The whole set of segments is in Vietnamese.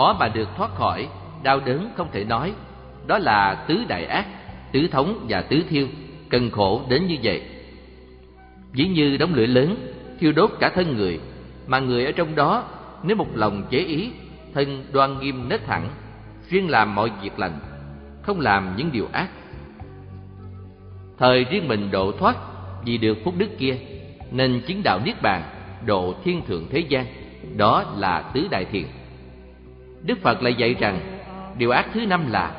khó mà được thoát khỏi, đau đớn không thể nói. Đó là tứ đại ác, tứ thống và tứ thiêu, cần khổ đến như vậy. Ví như đống lửa lớn, thiêu đốt cả thân người, mà người ở trong đó, nếu một lòng chế ý, thân đoan nghiêm nết thẳng riêng làm mọi việc lành, không làm những điều ác. Thời riêng mình độ thoát vì được phúc đức kia, nên chứng đạo niết bàn, độ thiên thượng thế gian, đó là tứ đại thiện đức phật lại dạy rằng, điều ác thứ năm là,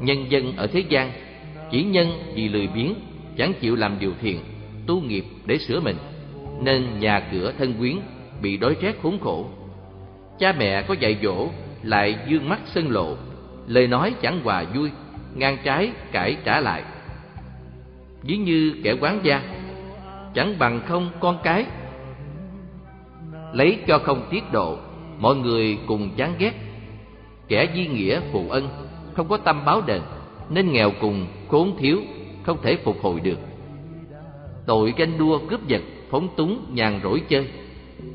nhân dân ở thế gian, chỉ nhân vì lười biếng, chẳng chịu làm điều thiện, tu nghiệp để sửa mình, nên nhà cửa thân quyến bị đói rét khốn khổ. Cha mẹ có dạy dỗ lại dương mắt sân lộ, lời nói chẳng hòa vui, ngang trái cãi trả lại. Ví như kẻ quán gia, chẳng bằng không con cái, lấy cho không tiết độ, mọi người cùng chán ghét kẻ di nghĩa phụ ân, không có tâm báo đền, nên nghèo cùng, khốn thiếu, không thể phục hồi được. Tội ganh đua cướp giật, phóng túng, nhàn rỗi chơi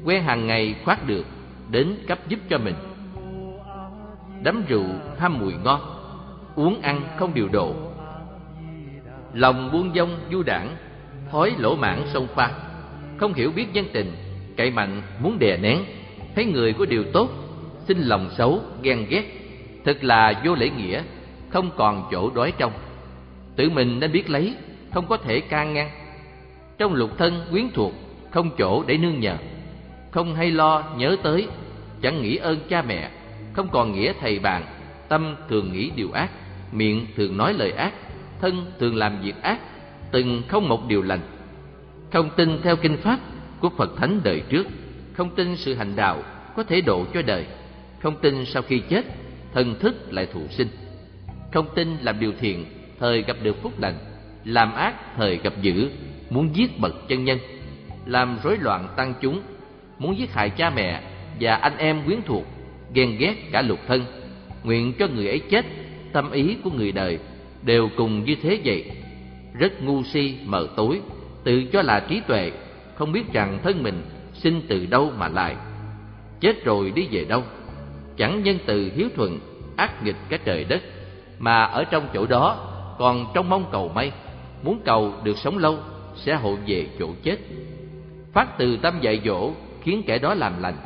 quen hàng ngày khoát được, đến cấp giúp cho mình. Đắm rượu, ham mùi ngon, uống ăn không điều độ. Lòng buông dông, du đảng, thói lỗ mãn sông pha. Không hiểu biết nhân tình, cậy mạnh muốn đè nén, thấy người có điều tốt xin lòng xấu, ghen ghét, thật là vô lễ nghĩa, không còn chỗ đói trong. Tự mình nên biết lấy, không có thể can ngăn. Trong lục thân quyến thuộc, không chỗ để nương nhờ. Không hay lo, nhớ tới, chẳng nghĩ ơn cha mẹ, không còn nghĩa thầy bạn, tâm thường nghĩ điều ác, miệng thường nói lời ác, thân thường làm việc ác, từng không một điều lành. Không tin theo kinh pháp của phật thánh đời trước, không tin sự hành đạo có thể độ cho đời không tin sau khi chết, thần thức lại thụ sinh. Không tin làm điều thiện, thời gặp được phúc lành. Làm ác, thời gặp dữ. Muốn giết bậc chân nhân. Làm rối loạn tăng chúng. Muốn giết hại cha mẹ và anh em quyến thuộc, ghen ghét cả lục thân. Nguyện cho người ấy chết, tâm ý của người đời đều cùng như thế vậy. Rất ngu si, mờ tối, tự cho là trí tuệ. Không biết rằng thân mình sinh từ đâu mà lại. Chết rồi đi về đâu? Chẳng nhân từ hiếu thuận, ác nghịch cái trời đất, mà ở trong chỗ đó, còn trong mong cầu may, muốn cầu được sống lâu, sẽ hộ về chỗ chết. Phát từ tâm dạy dỗ, khiến kẻ đó làm lành,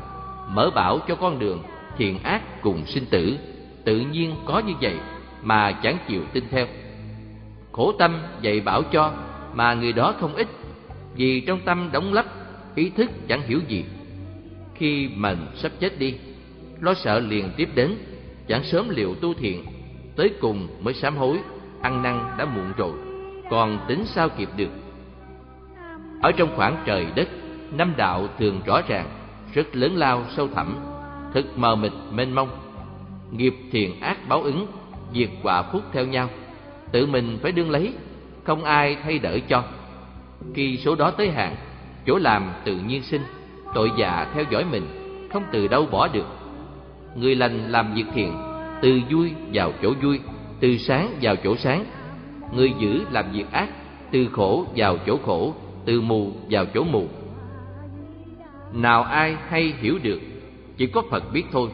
mở bảo cho con đường thiện ác cùng sinh tử, tự nhiên có như vậy mà chẳng chịu tin theo. Khổ tâm dạy bảo cho mà người đó không ít, vì trong tâm đóng lấp, ý thức chẳng hiểu gì. Khi mình sắp chết đi lo sợ liền tiếp đến, chẳng sớm liệu tu thiện, tới cùng mới sám hối, ăn năn đã muộn rồi, còn tính sao kịp được. Ở trong khoảng trời đất, năm đạo thường rõ ràng, rất lớn lao sâu thẳm thực mờ mịt, mênh mông. Nghiệp thiện ác báo ứng diệt quả phúc theo nhau, tự mình phải đương lấy, không ai thay đỡ cho. Khi số đó tới hạn, chỗ làm tự nhiên sinh, tội già theo dõi mình, không từ đâu bỏ được người lành làm việc thiện, từ vui vào chỗ vui, từ sáng vào chỗ sáng. Người dữ làm việc ác, từ khổ vào chỗ khổ, từ mù vào chỗ mù. Nào ai hay hiểu được, chỉ có phật biết thôi.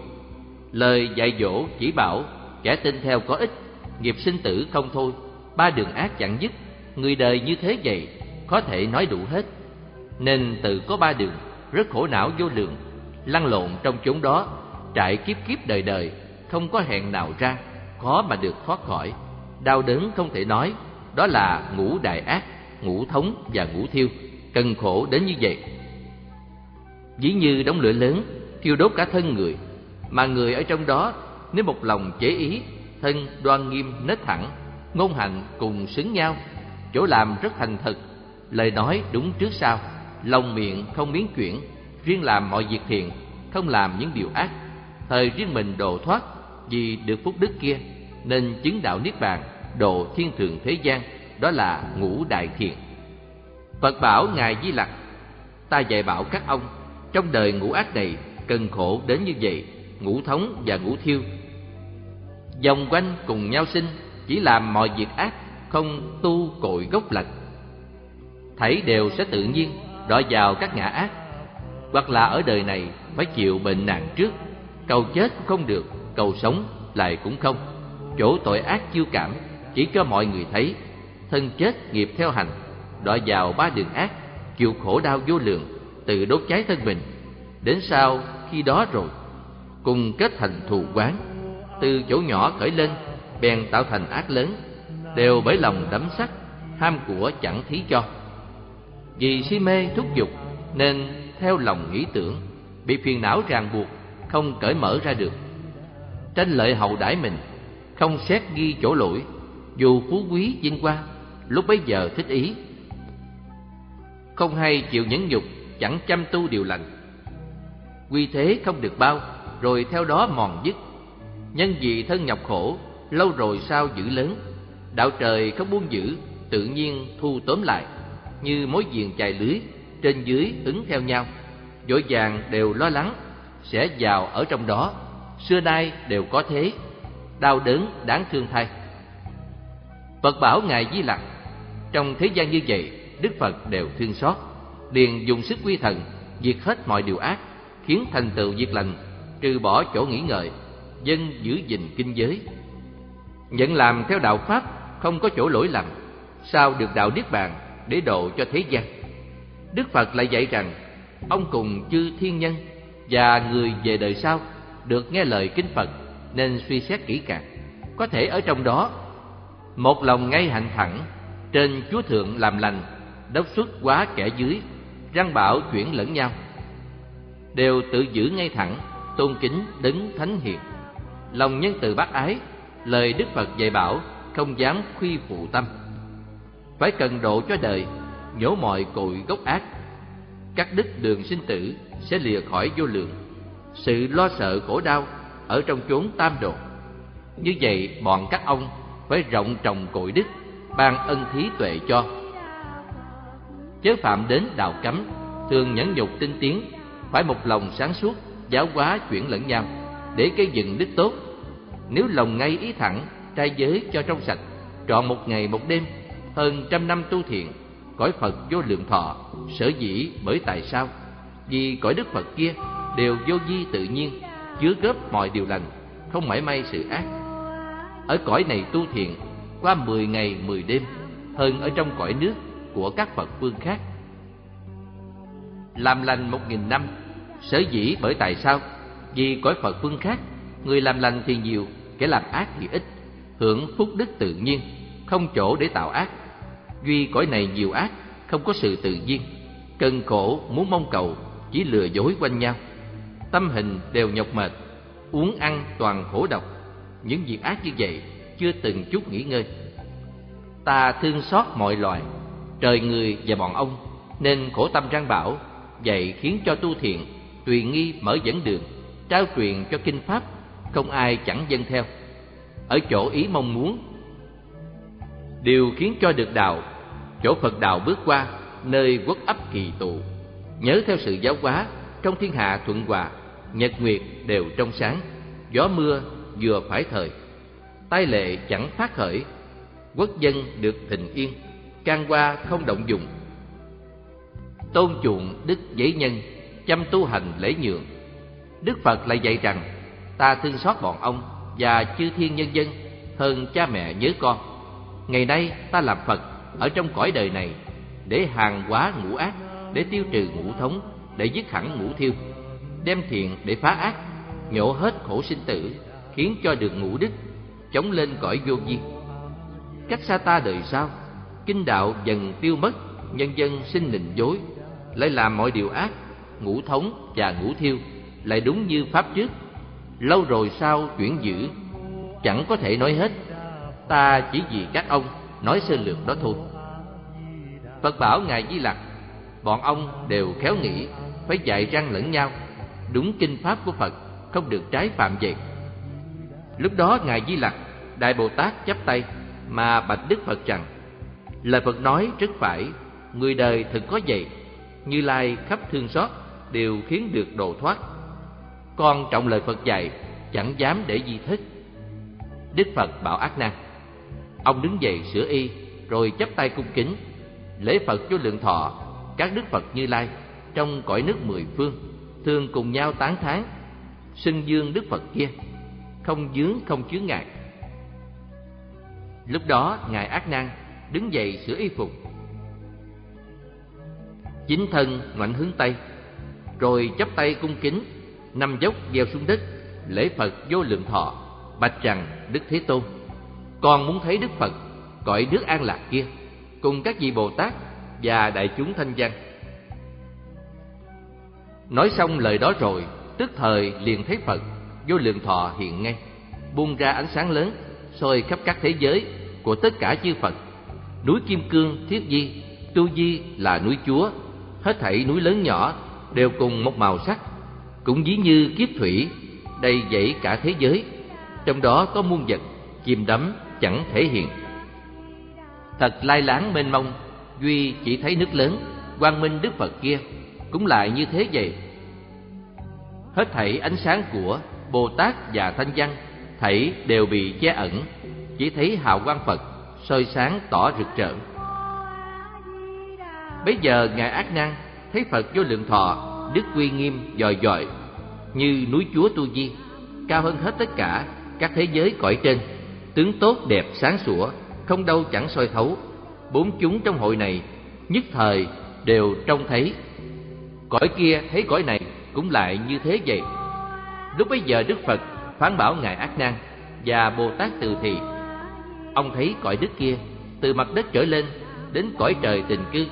Lời dạy dỗ chỉ bảo, kẻ tin theo có ích, nghiệp sinh tử không thôi. Ba đường ác chẳng dứt, người đời như thế vậy, có thể nói đủ hết. Nên tự có ba đường, rất khổ não vô lượng, lăn lộn trong chốn đó trải kiếp kiếp đời đời, không có hẹn nào ra, khó mà được thoát khỏi. Đau đớn không thể nói, đó là ngũ đại ác, ngũ thống và ngũ thiêu, cần khổ đến như vậy. Ví như đống lửa lớn, thiêu đốt cả thân người, mà người ở trong đó, nếu một lòng chế ý, thân đoan nghiêm nết thẳng, ngôn hành cùng xứng nhau, chỗ làm rất thành thật, lời nói đúng trước sau, lòng miệng không biến chuyển, riêng làm mọi việc thiện, không làm những điều ác thời riêng mình độ thoát vì được phúc đức kia, nên chứng đạo niết bàn, độ thiên thượng thế gian, đó là ngũ đại thiện phật bảo ngài di lặc, ta dạy bảo các ông, trong đời ngũ ác này cần khổ đến như vậy, ngũ thống và ngũ thiêu. Vòng quanh cùng nhau sinh, chỉ làm mọi việc ác, không tu cội gốc lành. Thảy đều sẽ tự nhiên đọa vào các ngã ác, hoặc là ở đời này phải chịu bệnh nạn trước. Cầu chết cũng không được, Cầu sống lại cũng không. Chỗ tội ác chiêu cảm, Chỉ cho mọi người thấy. Thân chết nghiệp theo hành, Đọa vào ba đường ác, Chịu khổ đau vô lượng, Tự đốt cháy thân mình. Đến sau, khi đó rồi, Cùng kết thành thù quán. Từ chỗ nhỏ khởi lên, Bèn tạo thành ác lớn, Đều bởi lòng đắm sắc, Ham của chẳng thí cho. Vì si mê thúc giục Nên theo lòng nghĩ tưởng, Bị phiền não ràng buộc không cởi mở ra được. Tranh lợi hậu đãi mình, Không xét ghi chỗ lỗi, Dù phú quý vinh qua Lúc bấy giờ thích ý. Không hay chịu nhẫn nhục, Chẳng chăm tu điều lành. Quy thế không được bao, Rồi theo đó mòn dứt. Nhân vì thân nhọc khổ, Lâu rồi sao giữ lớn. Đạo trời không buông giữ, Tự nhiên thu tóm lại. Như mối diền chài lưới, Trên dưới ứng theo nhau. Dội vàng đều lo lắng sẽ vào ở trong đó. Xưa nay đều có thế, Đau đớn đáng thương thay. Phật bảo Ngài Di Lặc, Trong thế gian như vậy, Đức Phật đều thương xót, liền dùng sức quy thần, diệt hết mọi điều ác, khiến thành tựu việc lành, trừ bỏ chỗ nghĩ ngợi, dân giữ gìn kinh giới. Nhận làm theo đạo pháp, không có chỗ lỗi lầm, sao được đạo niết bàn để độ cho thế gian? Đức phật lại dạy rằng, ông cùng chư thiên nhân và người về đời sau được nghe lời kinh phật nên suy xét kỹ càng. Có thể ở trong đó, một lòng ngay hạnh thẳng trên chúa thượng làm lành, đốc xuất quá kẻ dưới, răng bảo chuyển lẫn nhau, đều tự giữ ngay thẳng, tôn kính đấng thánh hiền. Lòng nhân từ bác ái, lời đức phật dạy bảo không dám khuy phụ tâm. Phải cần độ cho đời, nhổ mọi cội gốc ác cắt đứt đường sinh tử sẽ lìa khỏi vô lượng. Sự lo sợ khổ đau ở trong chốn tam độ như vậy, bọn các ông phải rộng trồng cội đức, ban ân thí tuệ cho. Chớ phạm đến đạo cấm, thường nhẫn nhục tinh tiến, phải một lòng sáng suốt, giáo hóa chuyển lẫn nhau, để cây dựng đức tốt. Nếu lòng ngay ý thẳng, trai giới cho trong sạch, trọn một ngày một đêm, hơn trăm năm tu thiện cõi phật vô lượng thọ sở dĩ bởi tại sao vì cõi đức phật kia đều vô di tự nhiên chứa góp mọi điều lành không mảy may sự ác ở cõi này tu thiện qua mười ngày mười đêm hơn ở trong cõi nước của các Phật phương khác. Làm lành một nghìn năm, sở dĩ bởi tại sao? Vì cõi Phật phương khác, người làm lành thì nhiều, kẻ làm ác thì ít, hưởng phúc đức tự nhiên, không chỗ để tạo ác. Duy cõi này nhiều ác, không có sự tự nhiên, cần khổ muốn mong cầu, chỉ lừa dối quanh nhau. Tâm hình đều nhọc mệt, uống ăn toàn khổ độc. Những việc ác như vậy chưa từng chút nghỉ ngơi. Ta thương xót mọi loài, trời người và bọn ông nên khổ tâm răng bảo vậy khiến cho tu thiện tùy nghi mở dẫn đường trao truyền cho kinh pháp không ai chẳng dân theo ở chỗ ý mong muốn đều khiến cho được đạo, chỗ phật đạo bước qua, nơi quốc ấp kỳ tụ. Nhớ theo sự giáo hóa, trong thiên hạ thuận hòa, nhật nguyệt đều trong sáng, gió mưa vừa phải thời. Tai lệ chẳng phát khởi, quốc dân được thịnh yên, can qua không động dụng tôn chuộng đức giấy nhân, chăm tu hành lễ nhượng. Đức phật lại dạy rằng, ta thương xót bọn ông và chư thiên nhân dân hơn cha mẹ nhớ con ngày nay ta làm phật ở trong cõi đời này để hàng hóa ngũ ác để tiêu trừ ngũ thống để dứt hẳn ngũ thiêu đem thiện để phá ác nhổ hết khổ sinh tử khiến cho được ngũ đức chống lên cõi vô vi. Cách xa ta đời sau kinh đạo dần tiêu mất nhân dân sinh nịnh dối lại làm mọi điều ác ngũ thống và ngũ thiêu lại đúng như pháp trước. Lâu rồi sao chuyển dữ, chẳng có thể nói hết ta chỉ vì các ông, nói sơ lược đó thôi. Phật bảo ngài di lặc, bọn ông đều khéo nghĩ phải dạy răng lẫn nhau. Đúng kinh pháp của phật, không được trái phạm vậy lúc đó ngài di lặc, đại bồ tát chắp tay, mà bạch đức phật rằng, Lời Phật nói rất phải, Người đời thực có vậy, Như Lai khắp thương xót Đều khiến được độ thoát. Con trọng lời Phật dạy, Chẳng dám để di thất. Đức Phật bảo ác năng. Ông đứng dậy sửa y Rồi chắp tay cung kính. Lễ Phật cho lượng thọ Các Đức Phật Như Lai Trong cõi nước mười phương Thường cùng nhau tán thán xưng dương Đức Phật kia, không dướng không chướng ngại. Lúc đó ngài Ác Nan đứng dậy sửa y phục, chính thân ngoảnh hướng tây, rồi chắp tay cung kính, nằm dốc gieo xuống đất, lễ Phật vô lượng thọ, bạch rằng Đức Thế Tôn, con muốn thấy Đức Phật cõi nước an lạc kia, cùng các vị Bồ Tát và đại chúng thanh văn. Nói xong lời đó rồi, tức thời liền thấy Phật vô lượng thọ hiện ngay, buông ra ánh sáng lớn, soi khắp các thế giới của tất cả chư Phật. Núi Kim Cương, Thiết Di, Tu Di là núi Chúa, hết thảy núi lớn nhỏ đều cùng một màu sắc, cũng ví như kiếp thủy đầy dẫy cả thế giới, trong đó có muôn vật chìm đắm chẳng thể hiện. Thật lai láng mênh mông, duy chỉ thấy nước lớn, quang minh Đức Phật kia cũng lại như thế vậy. Hết thảy ánh sáng của Bồ Tát và Thanh Văn thảy đều bị che ẩn, chỉ thấy hào quang Phật soi sáng tỏ rực rỡ. Bây giờ ngài Ác Nan thấy Phật vô lượng thọ, đức uy nghiêm dòi dòi như núi Chúa Tu Di, cao hơn hết tất cả các thế giới cõi trên, tướng tốt đẹp sáng sủa, không đâu chẳng soi thấu. Bốn chúng trong hội này nhất thời đều trông thấy. Cõi kia thấy cõi này cũng lại như thế vậy. Lúc bấy giờ Đức Phật phán bảo ngài Ác Nan và Bồ Tát Từ Thì, ông thấy cõi đất kia từ mặt đất trở lên đến cõi trời tình cư,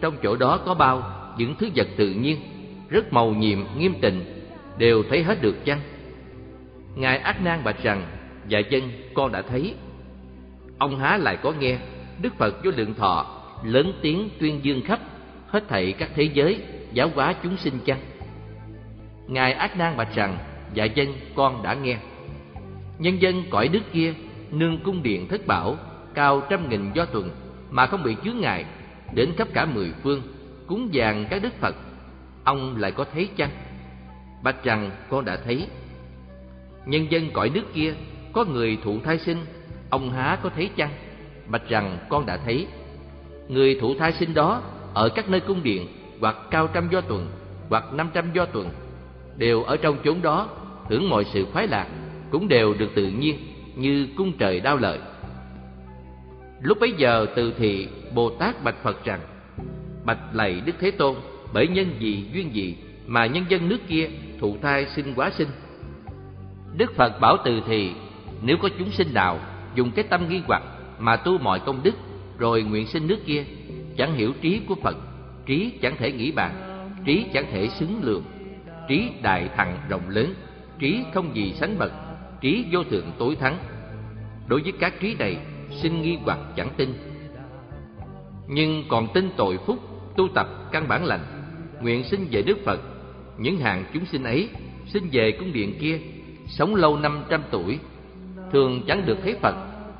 trong chỗ đó có bao những thứ vật tự nhiên rất màu nhiệm nghiêm tịnh đều thấy hết được chăng? Ngài Ác Nan bạch rằng, dạ dân con đã thấy. Ông há lại có nghe Đức Phật vô lượng thọ lớn tiếng tuyên dương khắp hết thảy các thế giới giáo hóa chúng sinh chăng? Ngài Ác Nan bạch rằng, dạ dân con đã nghe. Nhân dân cõi đức kia nương cung điện thất bảo cao trăm nghìn do tuần mà không bị chướng ngại đến khắp cả mười phương cúng dường các đức Phật. Ông lại có thấy chăng? Bạch rằng con đã thấy. Nhân dân cõi nước kia có người thụ thai sinh, ông há có thấy chăng? Bạch rằng con đã thấy. Người thụ thai sinh đó ở các nơi cung điện hoặc cao trăm do tuần hoặc năm trăm do tuần đều ở trong chốn đó hưởng mọi sự khoái lạc cũng đều được tự nhiên như cung trời đao lợi lúc bấy giờ từ thị bồ tát bạch phật rằng bạch lạy đức thế tôn bởi nhân gì duyên gì mà nhân dân nước kia thụ thai sinh quá sinh đức phật bảo từ thị nếu có chúng sinh nào dùng cái tâm nghi hoặc mà tu mọi công đức rồi nguyện sinh nước kia, chẳng hiểu trí của phật, trí chẳng thể nghĩ bàn, trí chẳng thể xứng lượng trí đại thặng rộng lớn, trí không gì sánh bậc, trí vô thượng tối thắng. Đối với các trí này, sinh nghi hoặc chẳng tin. Nhưng còn tin tội phúc, tu tập căn bản lành, nguyện sinh về đức phật, những hàng chúng sinh ấy sinh về cung điện kia, sống lâu năm trăm tuổi thường chẳng được thấy phật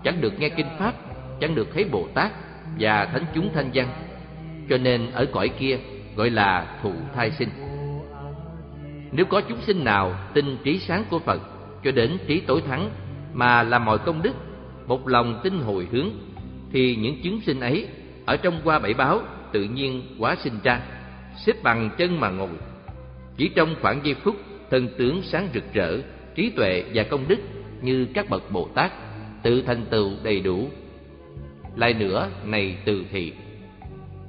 chẳng được nghe kinh pháp chẳng được thấy bồ tát và thánh chúng thanh văn cho nên ở cõi kia gọi là thụ thai sinh nếu có chúng sinh nào tin trí sáng của Phật cho đến trí tối thắng mà làm mọi công đức, một lòng tin hồi hướng, thì những chứng sinh ấy ở trong qua bảy báo tự nhiên quá sinh ra, xếp bằng chân mà ngồi. Chỉ trong khoảng giây phút, thân tướng sáng rực rỡ, trí tuệ và công đức như các bậc Bồ Tát tự thành tựu đầy đủ. Lại nữa, này từ thị,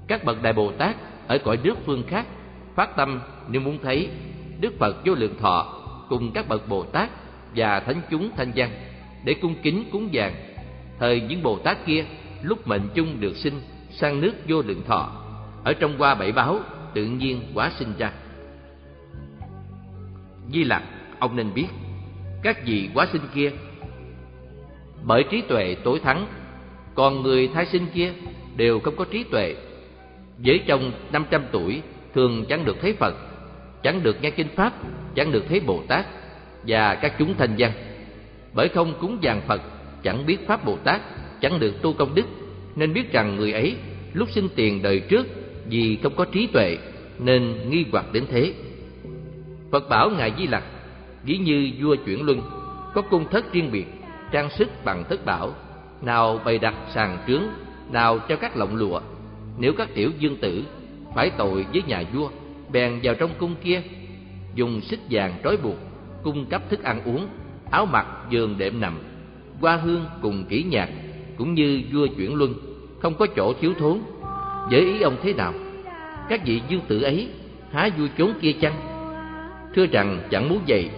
các bậc đại Bồ Tát ở cõi nước phương khác phát tâm nếu muốn thấy Đức Phật vô lượng thọ cùng các bậc Bồ Tát và thánh chúng thanh văn để cung kính cúng dường. Thời những Bồ Tát kia lúc mệnh chung được sinh sang nước vô lượng thọ, ở trong qua bảy báo tự nhiên quá sinh ra. Di Lặc, ông nên biết, các vị quá sinh kia bởi trí tuệ tối thắng, còn người thái sinh kia đều không có trí tuệ. Với trong năm trăm tuổi thường chẳng được thấy Phật chẳng được nghe kinh pháp, chẳng được thấy Bồ Tát và các chúng thanh văn. Bởi không cúng dường Phật, chẳng biết pháp Bồ Tát, chẳng được tu công đức, nên biết rằng người ấy lúc sinh tiền đời trước vì không có trí tuệ nên nghi hoặc đến thế. Phật bảo ngài Di Lặc, ví như vua chuyển luân, có cung thất riêng biệt, trang sức bằng thất bảo, nào bày đặt sàn trướng, nào cho các lọng lụa. Nếu các tiểu dương tử phải tội với nhà vua bèn vào trong cung kia dùng xích vàng trói buộc cung cấp thức ăn uống, áo mặc, giường đệm nằm, hoa hương cùng kỹ nhạc, cũng như vua chuyển luân, không có chỗ thiếu thốn. Với ý ông thế nào? Các vị dương tử ấy há vui chốn kia chăng? Thưa rằng chẳng muốn vậy,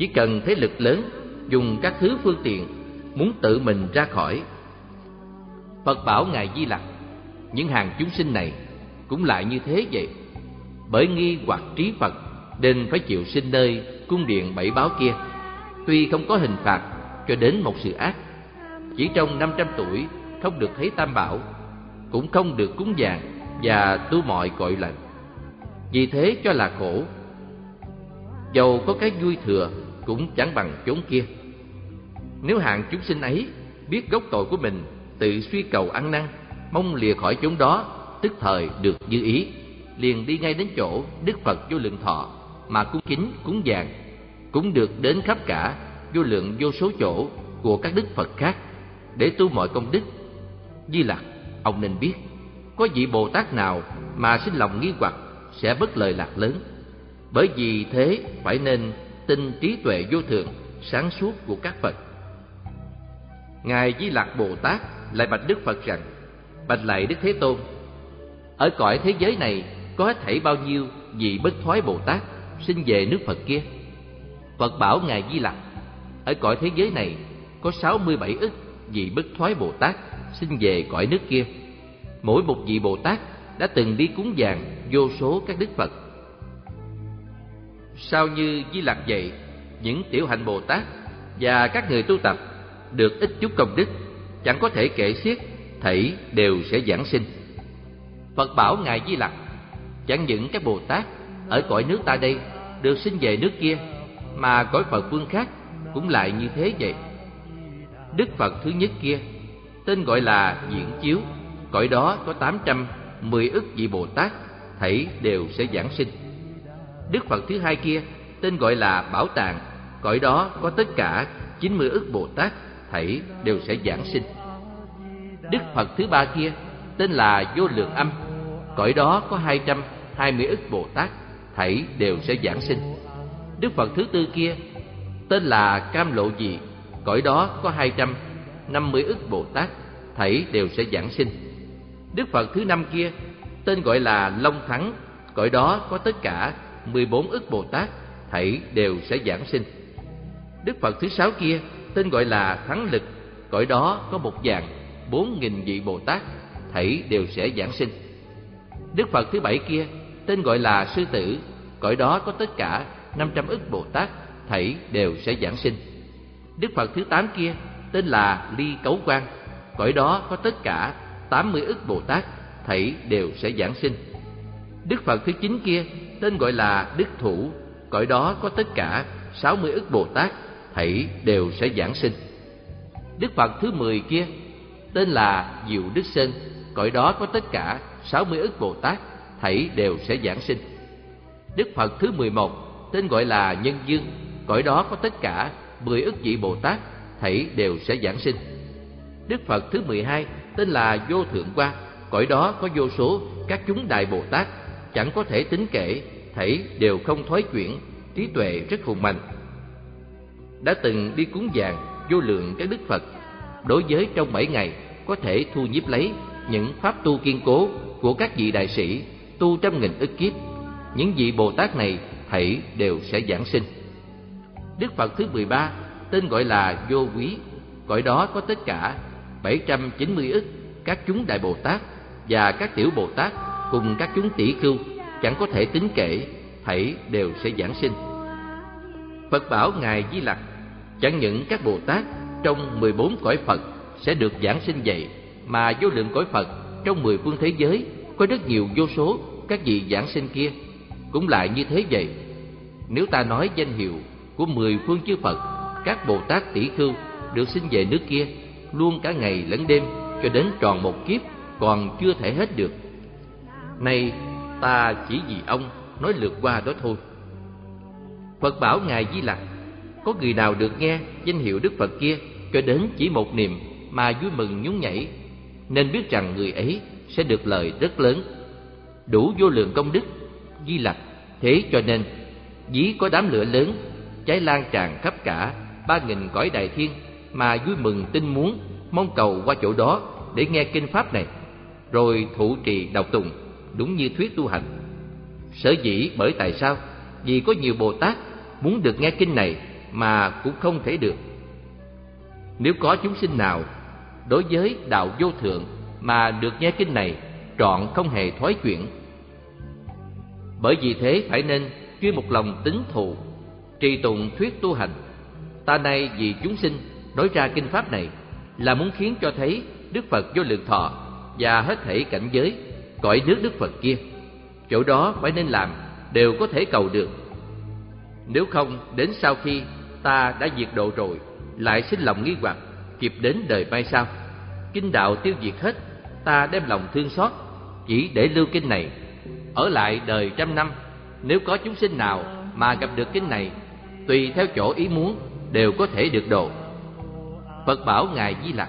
chỉ cần thế lực lớn, dùng các thứ phương tiện, muốn tự mình ra khỏi. Phật bảo Ngài Di Lặc, những hàng chúng sinh này cũng lại như thế vậy. Bởi nghi hoặc trí Phật nên phải chịu sinh nơi cung điện bảy báo kia. Tuy không có hình phạt cho đến một sự ác, chỉ trong năm trăm tuổi không được thấy tam bảo, cũng không được cúng dường và tu mọi cội lành. Vì thế cho là khổ. Dầu có cái vui thừa cũng chẳng bằng chốn kia. Nếu hạng chúng sinh ấy biết gốc tội của mình, tự suy cầu ăn năn, mong lìa khỏi chốn đó, tức thời được như ý, liền đi ngay đến chỗ Đức Phật vô lượng thọ mà cung kính cúng dường, cũng được đến khắp cả vô lượng vô số chỗ của các đức Phật khác để tu mọi công đức. Di Lặc, ông nên biết, có vị Bồ Tát nào mà sinh lòng nghi hoặc sẽ bất lời lạc lớn. Bởi vì thế phải nên tin trí tuệ vô thượng, sáng suốt của các Phật. Ngài Di Lặc Bồ Tát lại bạch Đức Phật rằng: Bạch Lại Đức Thế Tôn, ở cõi thế giới này có hết thảy bao nhiêu vị bất thoái Bồ Tát sinh về nước Phật kia? Phật bảo Ngài Di Lặc, ở cõi thế giới này có sáu mươi bảy ức vị bất thoái Bồ Tát sinh về cõi nước kia. Mỗi một vị Bồ Tát đã từng đi cúng dường vô số các đức Phật. Sao như Di Lặc vậy, những tiểu hạnh Bồ Tát và các người tu tập được ít chút công đức, chẳng có thể kể xiết, thảy đều sẽ giảng sinh. Phật bảo Ngài Di Lặc, chẳng những các Bồ Tát ở cõi nước ta đây được sinh về nước kia, mà cõi Phật phương khác cũng lại như thế vậy. Đức Phật thứ nhất kia, tên gọi là Diễn Chiếu, cõi đó có tám trăm mười ức vị Bồ Tát, thảy đều sẽ giảng sinh. Đức Phật thứ hai kia, tên gọi là Bảo Tàng, cõi đó có tất cả chín mươi ức Bồ Tát, thảy đều sẽ giảng sinh. Đức Phật thứ ba kia, tên là Vô Lượng Âm, cõi đó có hai trăm hai mươi ức Bồ Tát, thảy đều sẽ giảng sinh. Đức Phật thứ tư kia, tên là Cam Lộ Dị, cõi đó có hai trăm năm mươi ức Bồ Tát, thảy đều sẽ giảng sinh. Đức Phật thứ năm kia, tên gọi là Long Thắng, cõi đó có tất cả mười bốn ức Bồ Tát, thảy đều sẽ giảng sinh. Đức Phật thứ sáu kia, tên gọi là Thắng Lực, cõi đó có một vàng bốn nghìn vị Bồ Tát, thảy đều sẽ giảng sinh. Đức Phật thứ bảy kia, tên gọi là Sư Tử, cõi đó có tất cả năm trăm ức Bồ Tát, thảy đều sẽ giảng sinh. Đức Phật thứ tám kia, tên là Ly Cấu Quang, cõi đó có tất cả tám mươi ức Bồ Tát, thảy đều sẽ giảng sinh. Đức Phật thứ chín kia, tên gọi là Đức Thủ, cõi đó có tất cả sáu mươi ức Bồ Tát, thảy đều sẽ giảng sinh. Đức Phật thứ mười kia, tên là Diệu Đức Sơn, cõi đó có tất cả sáu mươi ức Bồ Tát, thảy đều sẽ giảng sinh. Đức Phật thứ mười một, tên gọi là Nhân Dương, cõi đó có tất cả mười ức vị Bồ Tát, thảy đều sẽ giảng sinh. Đức Phật thứ mười hai, tên là Vô Thượng Qua, cõi đó có vô số các chúng đại Bồ Tát, chẳng có thể tính kể, thảy đều không thoái chuyển, trí tuệ rất hùng mạnh. Đã từng đi cúng dường vô lượng các đức Phật, đối với trong bảy ngày có thể thu nhiếp lấy những pháp tu kiên cố của các vị đại sĩ tu trăm nghìn ức kiếp. Những vị Bồ Tát này thảy đều sẽ giảng sinh. Đức Phật thứ mười ba tên gọi là Vô Quý, cõi đó có tất cả bảy trăm chín mươi ức các chúng đại Bồ Tát và các tiểu Bồ Tát cùng các chúng tỷ khưu chẳng có thể tính kể, thảy đều sẽ giảng sinh. Phật bảo Ngài Di Lặc, chẳng những các Bồ Tát trong mười bốn cõi Phật sẽ được giảng sinh vậy, mà vô lượng cõi Phật trong mười phương thế giới có rất nhiều vô số các vị giảng sinh kia cũng lại như thế vậy. Nếu ta nói danh hiệu của mười phương chư Phật, các Bồ Tát tỷ khưu được sinh về nước kia luôn cả ngày lẫn đêm cho đến tròn một kiếp còn chưa thể hết được. Nay ta chỉ vì ông nói lượt qua đó thôi. Phật bảo Ngài Di Lặc, có người nào được nghe danh hiệu Đức Phật kia cho đến chỉ một niệm mà vui mừng nhún nhảy, nên biết rằng người ấy sẽ được lời rất lớn, đủ vô lượng công đức. Di Lặc, thế cho nên, dí có đám lửa lớn, cháy lan tràn khắp cả ba nghìn cõi đại thiên mà vui mừng tin muốn mong cầu qua chỗ đó để nghe kinh pháp này rồi thụ trì đọc tùng đúng như thuyết tu hành. Sở dĩ bởi tại sao? Vì có nhiều bồ tát muốn được nghe kinh này mà cũng không thể được. Nếu có chúng sinh nào đối với đạo vô thượng mà được nghe kinh này, trọn không hề thoái chuyển. Bởi vì thế phải nên chuyên một lòng tính thụ trì tụng thuyết tu hành. Ta nay vì chúng sinh nói ra kinh pháp này là muốn khiến cho thấy đức phật vô lượng thọ và hết thảy cảnh giới cõi nước đức phật kia. Chỗ đó phải nên làm, đều có thể cầu được. Nếu không, đến sau khi ta đã diệt độ rồi, lại sinh lòng nghi hoặc, kịp đến đời mai sau. Kinh đạo tiêu diệt hết, ta đem lòng thương xót, chỉ để lưu kinh này. Ở lại đời trăm năm, nếu có chúng sinh nào mà gặp được kinh này, tùy theo chỗ ý muốn, đều có thể được độ. Phật bảo ngài di lặc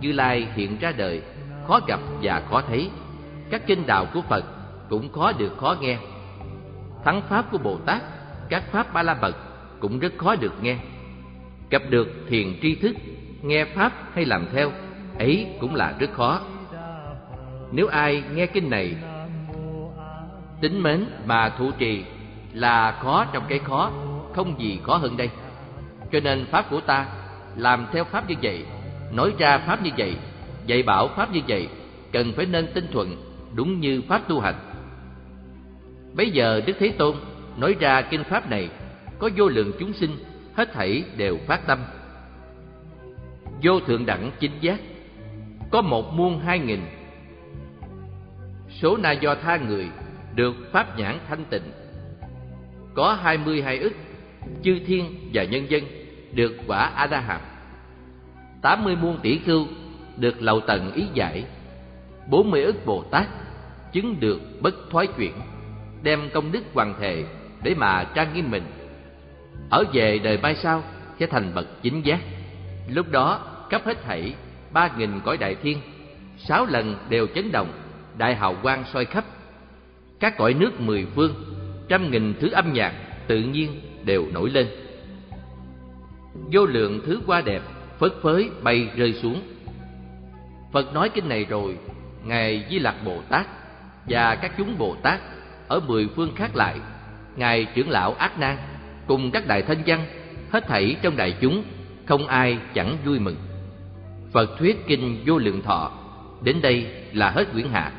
như lai hiện ra đời, khó gặp và khó thấy các kinh đạo của phật cũng khó được khó nghe. Thắng pháp của bồ tát, các pháp ba la mật cũng rất khó được nghe. Gặp được thiền tri thức, nghe pháp hay làm theo, ấy cũng là rất khó. Nếu ai nghe kinh này, tính mến mà thụ trì là khó trong cái khó, không gì khó hơn đây. Cho nên pháp của ta làm theo pháp như vậy, nói ra pháp như vậy, dạy bảo pháp như vậy, cần phải nên tinh thuận đúng như pháp tu hành. Bây giờ đức thế tôn nói ra kinh pháp này, có vô lượng chúng sinh, hết thảy đều phát tâm. Vô thượng đẳng chính giác, có một muôn hai nghìn. Số na do tha người được pháp nhãn thanh tịnh. Có hai mươi hai ức chư thiên và nhân dân được quả a la hàm tám mươi muôn tỷ khưu được lậu tận ý giải bốn mươi ức bồ tát chứng được bất thoái chuyển, đem công đức hoàn thể để mà trang nghiêm mình. Ở về đời mai sau sẽ thành bậc chính giác. Lúc đó cấp hết thảy ba nghìn cõi đại thiên, sáu lần đều chấn động, đại hào quang soi khắp. Các cõi nước mười phương, trăm nghìn thứ âm nhạc tự nhiên đều nổi lên. Vô lượng thứ hoa đẹp phất phới bay rơi xuống. Phật nói kinh này rồi ngài di lặc bồ tát và các chúng bồ tát ở mười phương khác lại, ngài trưởng lão ác nan cùng các đại thân văn hết thảy trong đại chúng, không ai chẳng vui mừng. Phật thuyết kinh vô lượng thọ đến đây là hết quyển hạ.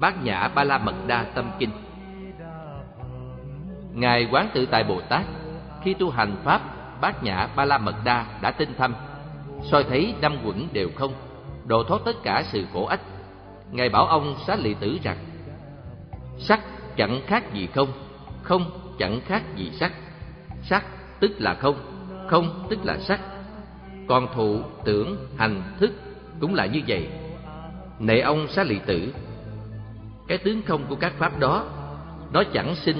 Bát nhã ba la mật đa tâm kinh. Ngài quán tự tại bồ tát khi tu hành pháp bát nhã ba la mật đa đã tinh thâm, soi thấy năm quẩn đều không độ thoát tất cả sự khổ ách. Ngài bảo ông Sa Lợi Tử rằng sắc chẳng khác gì không không chẳng khác gì sắc. Sắc tức là không không tức là sắc. Còn thụ tưởng hành thức cũng là như vậy. Này ông Sa Lợi Tử, cái tướng không của các pháp đó nó chẳng sinh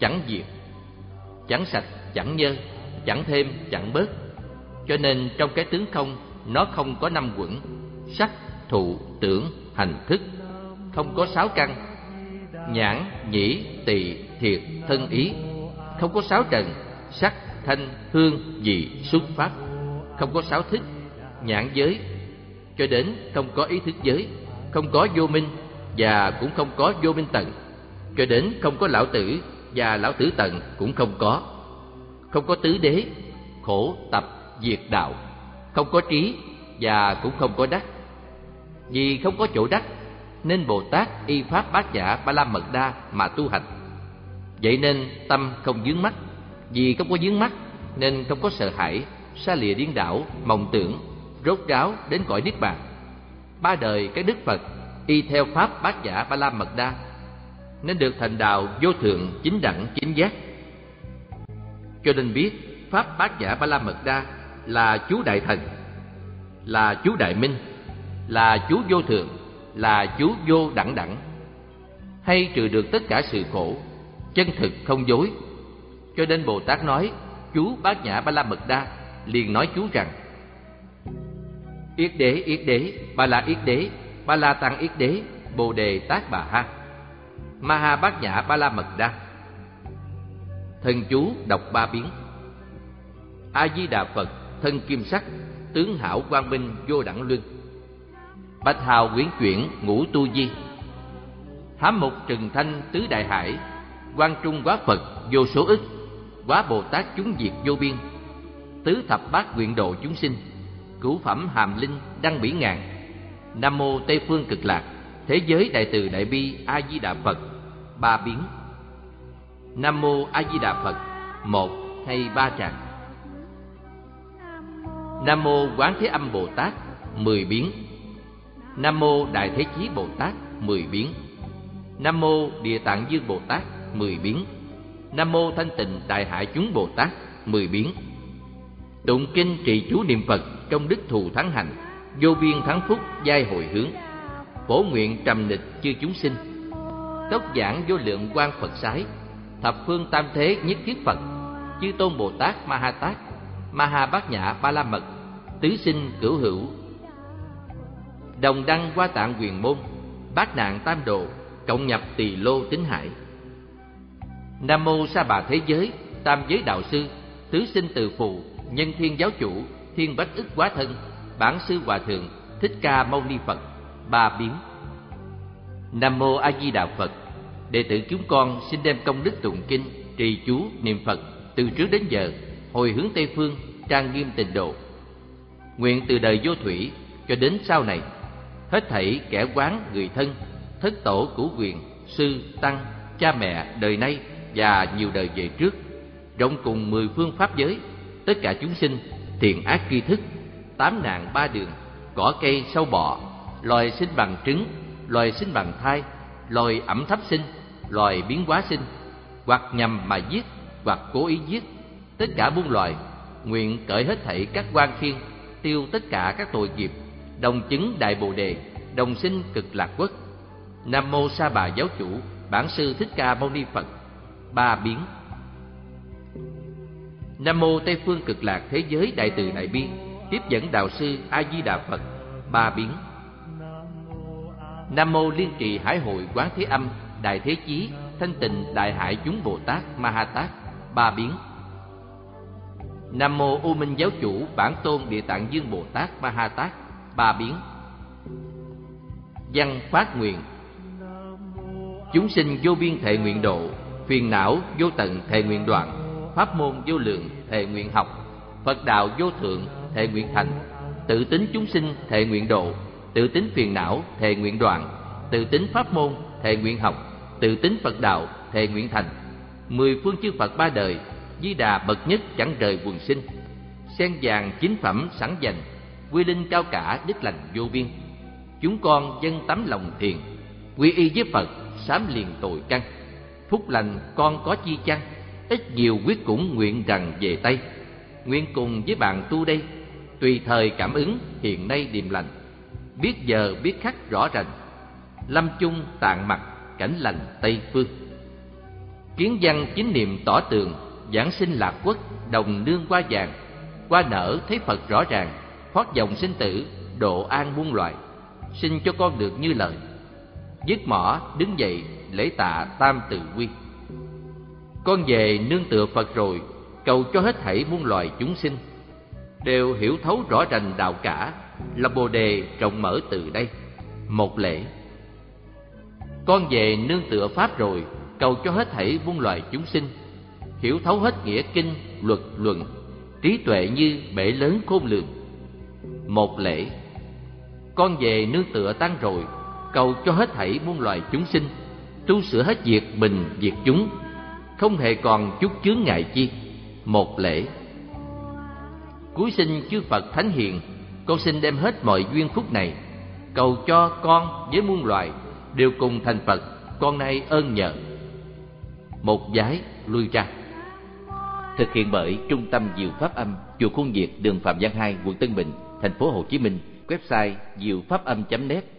chẳng diệt chẳng sạch chẳng nhơ chẳng thêm chẳng bớt. Cho nên trong cái tướng không nó không có năm quẩn sắc, thụ, tưởng, hành thức. Không có sáu căn. Nhãn, nhĩ, tỳ, thiệt, thân ý. Không có sáu trần, sắc, thanh, hương, vị, xuất pháp. Không có sáu thức, nhãn giới. Cho đến không có ý thức giới, không có vô minh và cũng không có vô minh tận. Cho đến không có lão tử và lão tử tận cũng không có. Không có tứ đế, khổ, tập, diệt đạo. Không có trí và cũng không có đắc vì không có chỗ đắc nên bồ tát, y pháp bát nhã ba la mật đa mà tu hành. Vậy nên tâm không dướng mắt. Vì không có dướng mắt, nên không có sợ hãi, xa lìa điên đảo, mộng tưởng, rốt ráo đến cõi niết bàn. Ba đời cái đức phật, y theo pháp bát nhã ba la mật đa, nên được thành đạo vô thượng, chính đẳng, chính giác. Cho nên biết, pháp bát nhã ba la mật đa là chú đại thần, là chú đại minh là chú vô thượng là chú vô đẳng đẳng. Hay trừ được tất cả sự khổ chân thực không dối. Cho nên bồ tát nói chú bát nhã ba la mật đa liền nói chú rằng yết đế yết đế ba la yết đế ba la tăng yết đế bồ đề tát bà ha ma ha bát nhã ba la mật đa. Thần chú đọc ba biến. A Di Đà Phật, thân kim sắc, tướng hảo quang minh vô đẳng luân. Bạch hào quyển chuyển ngũ tu di. Hám mục trừng thanh tứ đại hải, quan trung quá Phật vô số ức, quá Bồ Tát chúng diệt vô biên. Tứ thập bát nguyện độ chúng sinh, cửu phẩm hàm linh đăng bỉ ngàn. Nam mô Tây phương cực lạc, thế giới đại từ đại bi A Di Đà Phật, ba biến. Nam mô A Di Đà Phật, một hay ba tràng. Nam mô Quán Thế Âm Bồ Tát mười biến. Nam mô Đại Thế Chí Bồ Tát mười biến. Nam mô Địa Tạng Dương Bồ Tát mười biến. Nam mô Thanh Tịnh Đại Hải chúng Bồ Tát mười biến. Tụng kinh trì chú niệm Phật trong đức thù thắng hành, vô biên thắng phúc giai hồi hướng. Phổ nguyện trầm nịch chư chúng sinh. Tốc giảng vô lượng quan Phật sái, thập phương tam thế nhất thiết Phật, chư tôn Bồ Tát Ma Ha Tát ma ha bát nhã ba la mật tứ sinh cửu hữu đồng đăng qua tạng quyền môn bát nạn tam độ cộng nhập tỳ lô tính hải nam mô sa bà thế giới tam giới đạo sư tứ sinh từ phụ nhân thiên giáo chủ thiên bách ức quá thân bản sư hòa thượng thích ca mâu ni phật ba biến nam mô a di đà phật đệ tử chúng con xin đem công đức tụng kinh trì chú niệm phật từ trước đến giờ hồi hướng Tây Phương, trang nghiêm tịnh độ. Nguyện từ đời vô thủy cho đến sau này, hết thảy kẻ quán người thân, thất tổ cửu quyền, sư, tăng, cha mẹ đời nay và nhiều đời về trước, rộng cùng mười phương pháp giới, tất cả chúng sinh, thiện ác tri thức, tám nạn ba đường, cỏ cây sâu bọ, loài sinh bằng trứng, loài sinh bằng thai, loài ẩm thấp sinh, loài biến hóa sinh, hoặc nhằm mà giết, hoặc cố ý giết, tất cả muôn loài nguyện cởi hết thảy các quan khiên tiêu tất cả các tội nghiệp đồng chứng đại bồ đề, đồng sinh cực lạc quốc. Nam mô sa bà giáo chủ, bản sư thích ca mâu ni phật, ba biến. Nam mô tây phương cực lạc thế giới đại từ đại bi, tiếp dẫn đạo sư a di đà phật, ba biến. Nam mô liên trì hải hội quán thế âm, đại thế chí, thanh tịnh đại hải chúng bồ tát ma ha tát, ba biến. Nam mô U Minh giáo chủ, bản tôn Địa Tạng Dương Bồ Tát Ma Ha Tát ba biến. Văn phát nguyện. Chúng sinh vô biên thệ nguyện độ, phiền não vô tận thệ nguyện đoạn, pháp môn vô lượng thệ nguyện học, Phật đạo vô thượng thệ nguyện thành, tự tính chúng sinh thệ nguyện độ, tự tính phiền não thệ nguyện đoạn, tự tính pháp môn thệ nguyện học, tự tính Phật đạo thệ nguyện thành. Mười phương chư Phật ba đời Di Đà bậc nhất chẳng rời quần sinh Sen vàng chính phẩm sẵn dành Quy linh cao cả đức lành vô biên. Chúng con dân tấm lòng thiền, Quy y với Phật, sám liền tội căn. Phúc lành con có chi chăng? Ít nhiều quyết cũng nguyện rằng về Tây. Nguyện cùng với bạn tu đây. Tùy thời cảm ứng, hiện nay điềm lành. Biết giờ, biết khắc rõ rành. Lâm chung tạng mặt, cảnh lành Tây Phương. Kiến văn chính niệm tỏ tường, giảng sinh lạc quốc, đồng nương qua vàng. Qua nở thấy phật rõ ràng thoát dòng sinh tử độ an muôn loài xin cho con được như lời. Dứt mỏ đứng dậy lễ tạ tam tự quy. Con về nương tựa phật rồi cầu cho hết thảy muôn loài chúng sinh. Đều hiểu thấu rõ rành đạo cả là bồ đề rộng mở từ đây. Một lễ. Con về nương tựa pháp rồi cầu cho hết thảy muôn loài chúng sinh. Hiểu thấu hết nghĩa kinh, luật luận, trí tuệ như bể lớn khôn lường. Một lễ, con về nương tựa tăng rồi, cầu cho hết thảy muôn loài chúng sinh, tu sửa hết việc mình việc chúng, không hề còn chút chướng ngại chi. Một lễ. Cuối sinh chư Phật Thánh Hiền, con xin đem hết mọi duyên phúc này, cầu cho con với muôn loài đều cùng thành Phật, con nay ơn nhờ. Một giái lui ra thực hiện bởi Trung tâm Diệu Pháp Âm, chùa Khuôn Việt, đường Phạm Văn Hai, quận Tân Bình, thành phố Hồ Chí Minh, website diệu pháp âm.net